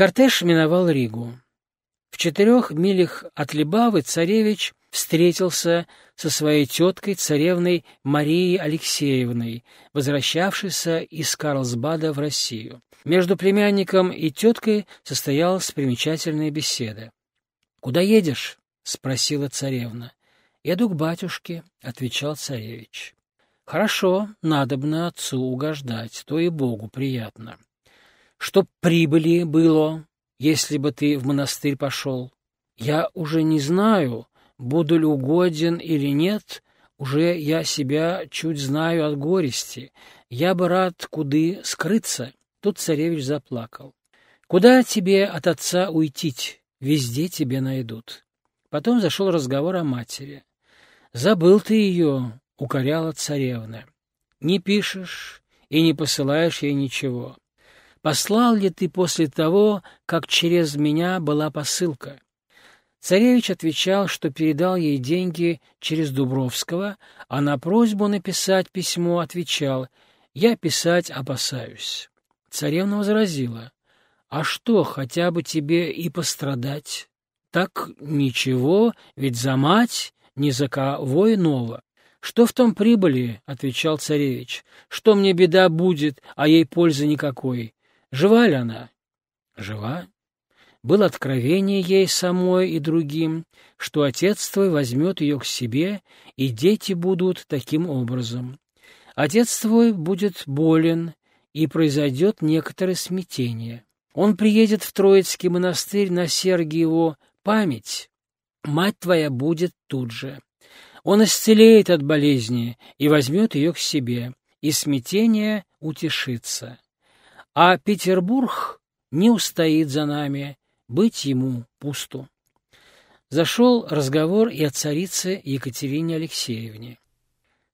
Кортеж миновал Ригу. В четырех милях от Либавы царевич встретился со своей теткой, царевной Марией Алексеевной, возвращавшейся из Карлсбада в Россию. Между племянником и теткой состоялась примечательная беседа. — Куда едешь? — спросила царевна. — Еду к батюшке, — отвечал царевич. — Хорошо, надобно отцу угождать, то и Богу приятно. Чтоб прибыли было, если бы ты в монастырь пошел. Я уже не знаю, буду ли угоден или нет, уже я себя чуть знаю от горести. Я бы рад куды скрыться. Тут царевич заплакал. Куда тебе от отца уйти? Везде тебе найдут. Потом зашел разговор о матери. Забыл ты ее, укоряла царевна. Не пишешь и не посылаешь ей ничего. Послал ли ты после того, как через меня была посылка? Царевич отвечал, что передал ей деньги через Дубровского, а на просьбу написать письмо отвечал «Я писать опасаюсь». Царевна возразила «А что, хотя бы тебе и пострадать?» «Так ничего, ведь за мать ни за кого иного». «Что в том прибыли?» — отвечал царевич. «Что мне беда будет, а ей пользы никакой? Жива ли она?» «Жива?» было откровение ей самой и другим, что отец твой возьмет ее к себе, и дети будут таким образом. Отец твой будет болен, и произойдет некоторое смятение. Он приедет в Троицкий монастырь на Сергиеву память. Мать твоя будет тут же. Он исцелеет от болезни и возьмет ее к себе, и смятение утешится. А Петербург не устоит за нами, быть ему пусту. Зашел разговор и о царице Екатерине Алексеевне.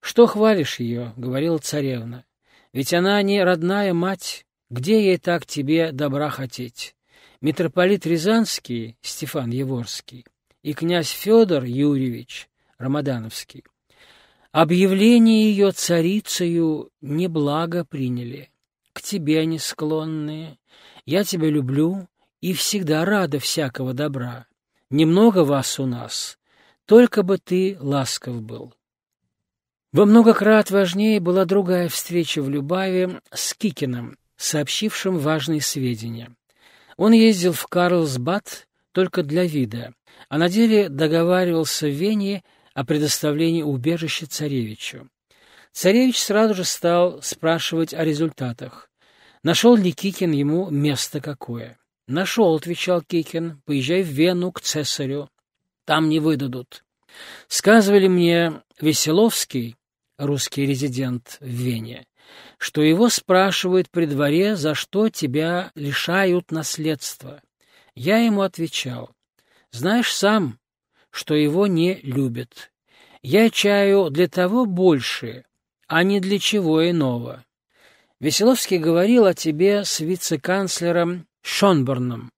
«Что хвалишь ее?» — говорила царевна. «Ведь она не родная мать. Где ей так тебе добра хотеть? Митрополит Рязанский, Стефан Еворский, и князь Федор Юрьевич Рамадановский объявление ее царицею неблаго приняли. К тебе они склонные. Я тебя люблю, и всегда рада всякого добра. Немного вас у нас, только бы ты ласков был. Во много крат важнее была другая встреча в Любаве с Кикиным, сообщившим важные сведения. Он ездил в Карлсбад только для вида, а на деле договаривался в Вене о предоставлении убежища царевичу. Царевич сразу же стал спрашивать о результатах. Нашел ли Кикин ему место какое? «Нашел», — отвечал Кикин, — «поезжай в Вену к цесарю. Там не выдадут». Сказывали мне Веселовский, русский резидент в Вене, что его спрашивают при дворе, за что тебя лишают наследства. Я ему отвечал, знаешь сам, что его не любят. Я чаю для того больше, а не для чего иного. Веселовский говорил о тебе с вице-канцлером Шонборном,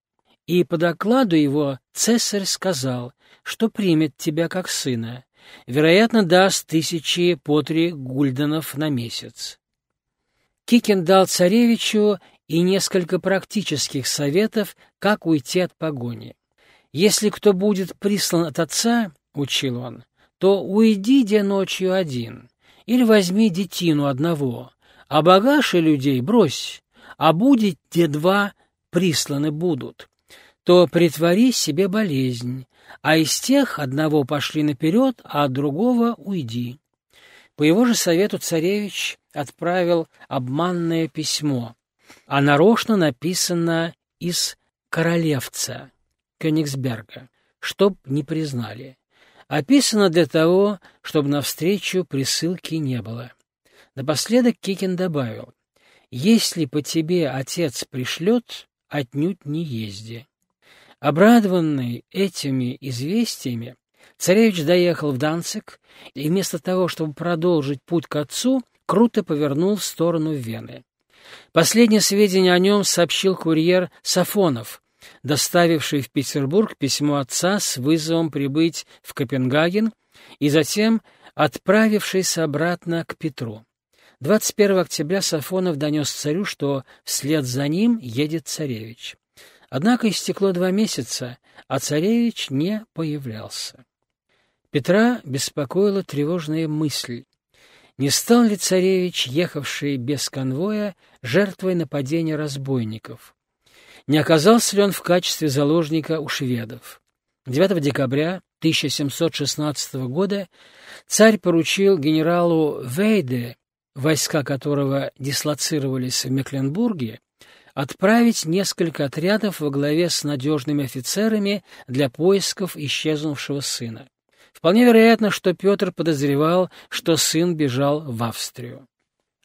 и по докладу его цесарь сказал, что примет тебя как сына, вероятно, даст тысячи по три гульденов на месяц. Кикин дал царевичу и несколько практических советов, как уйти от погони. «Если кто будет прислан от отца, — учил он, — то уйди де ночью один, или возьми детину одного, а багаж и людей брось, а будет де два присланы будут, то притвори себе болезнь, а из тех одного пошли наперед, а от другого уйди. По его же совету царевич отправил обманное письмо, а нарочно написано из королевца Кёнигсберга, чтоб не признали. Описано для того, чтобы навстречу присылки не было. Напоследок Кикин добавил, «Если по тебе отец пришлет, отнюдь не езди. Обрадованный этими известиями, царевич доехал в Данцик и вместо того, чтобы продолжить путь к отцу, круто повернул в сторону Вены. Последнее сведения о нем сообщил курьер Сафонов, доставивший в Петербург письмо отца с вызовом прибыть в Копенгаген и затем отправившийся обратно к Петру. 21 октября Сафонов донес царю, что вслед за ним едет царевич. Однако истекло два месяца, а царевич не появлялся. Петра беспокоила тревожная мысль. Не стал ли царевич, ехавший без конвоя, жертвой нападения разбойников? Не оказался ли он в качестве заложника у шведов? 9 декабря 1716 года царь поручил генералу Вейде, войска которого дислоцировались в Мекленбурге, отправить несколько отрядов во главе с надежными офицерами для поисков исчезнувшего сына. Вполне вероятно, что Петр подозревал, что сын бежал в Австрию.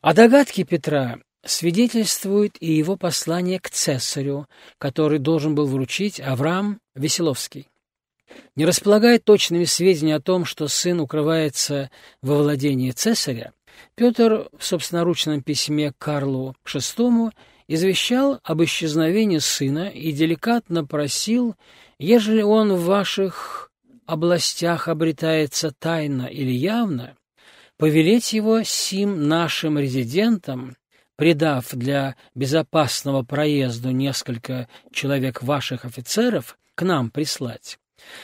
О догадке Петра свидетельствует и его послание к цесарю, который должен был вручить Авраам Веселовский. Не располагая точными сведениями о том, что сын укрывается во владении цесаря, Петр в собственноручном письме Карлу VI извещал об исчезновении сына и деликатно просил, ежели он в ваших областях обретается тайно или явно, повелеть его сим нашим резидентам, предав для безопасного проезду несколько человек ваших офицеров, к нам прислать,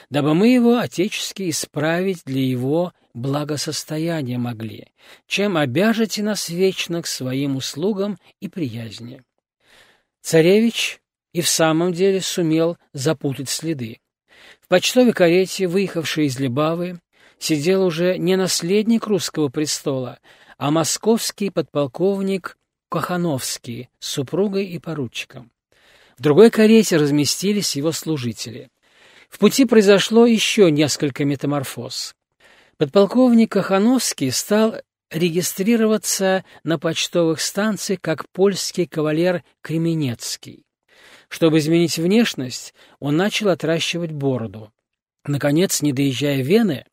дабы мы его отечески исправить для его благосостояния могли, чем обяжете нас вечно к своим услугам и приязни. Царевич и в самом деле сумел запутать следы почтовой карете, выехавшей из Лебавы, сидел уже не наследник русского престола, а московский подполковник Кохановский с супругой и поручиком. В другой карете разместились его служители. В пути произошло еще несколько метаморфоз. Подполковник Кохановский стал регистрироваться на почтовых станциях как польский кавалер Кременецкий. Чтобы изменить внешность, он начал отращивать бороду. Наконец, не доезжая Вены,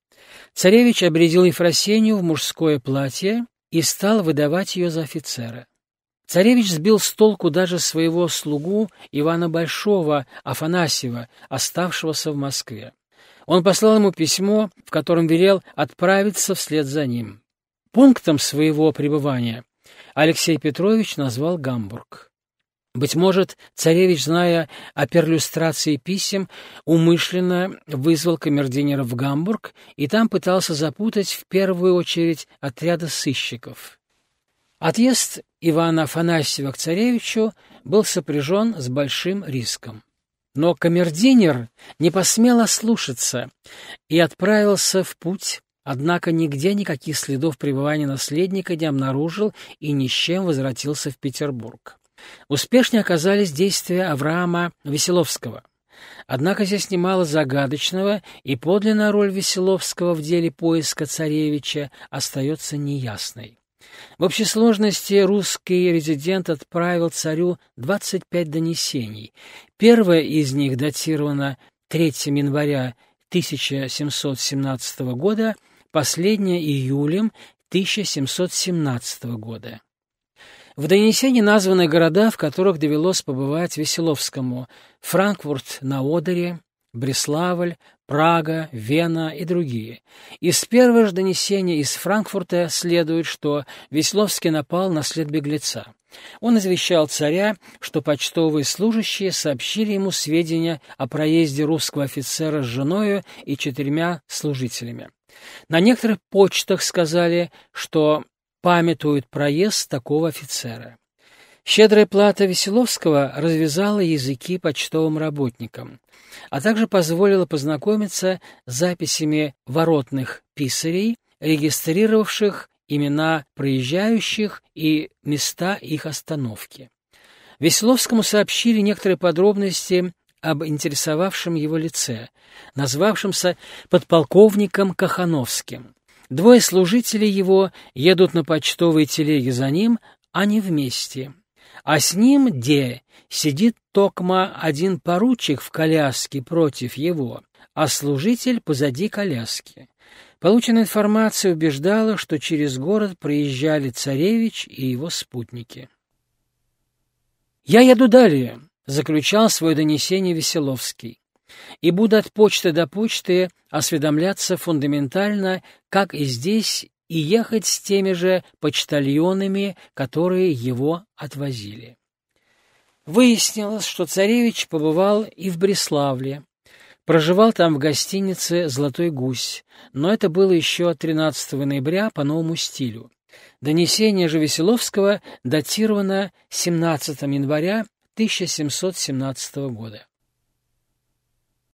царевич обредил Ефросению в мужское платье и стал выдавать ее за офицера. Царевич сбил с толку даже своего слугу Ивана Большого Афанасьева, оставшегося в Москве. Он послал ему письмо, в котором велел отправиться вслед за ним. Пунктом своего пребывания Алексей Петрович назвал Гамбург. Быть может, царевич, зная о перлюстрации писем, умышленно вызвал камердинера в Гамбург и там пытался запутать в первую очередь отряда сыщиков. Отъезд Ивана Афанасьева к царевичу был сопряжен с большим риском. Но камердинер не посмел ослушаться и отправился в путь, однако нигде никаких следов пребывания наследника не обнаружил и ни с чем возвратился в Петербург. Успешнее оказались действия Авраама Веселовского. Однако здесь немало загадочного, и подлинная роль Веселовского в деле поиска царевича остается неясной. В общей сложности русский резидент отправил царю 25 донесений. Первое из них датировано 3 января 1717 года, последнее июлем 1717 года. В донесении названы города, в которых довелось побывать Веселовскому – Франкфурт на Одере, Бреславль, Прага, Вена и другие. Из первого же донесения из Франкфурта следует, что Веселовский напал на след беглеца. Он извещал царя, что почтовые служащие сообщили ему сведения о проезде русского офицера с женою и четырьмя служителями. На некоторых почтах сказали, что памятует проезд такого офицера. Щедрая плата Веселовского развязала языки почтовым работникам, а также позволила познакомиться с записями воротных писарей, регистрировавших имена проезжающих и места их остановки. Веселовскому сообщили некоторые подробности об интересовавшем его лице, назвавшемся подполковником Кахановским. Двое служителей его едут на почтовой телеге за ним, а не вместе. А с ним где сидит токма один поручик в коляске против его, а служитель позади коляски. Полученная информация убеждала, что через город проезжали царевич и его спутники. «Я еду далее», — заключал свое донесение Веселовский и буду от почты до почты осведомляться фундаментально, как и здесь, и ехать с теми же почтальонами, которые его отвозили. Выяснилось, что царевич побывал и в Бреславле, проживал там в гостинице «Золотой гусь», но это было еще 13 ноября по новому стилю. Донесение же Веселовского датировано 17 января 1717 года.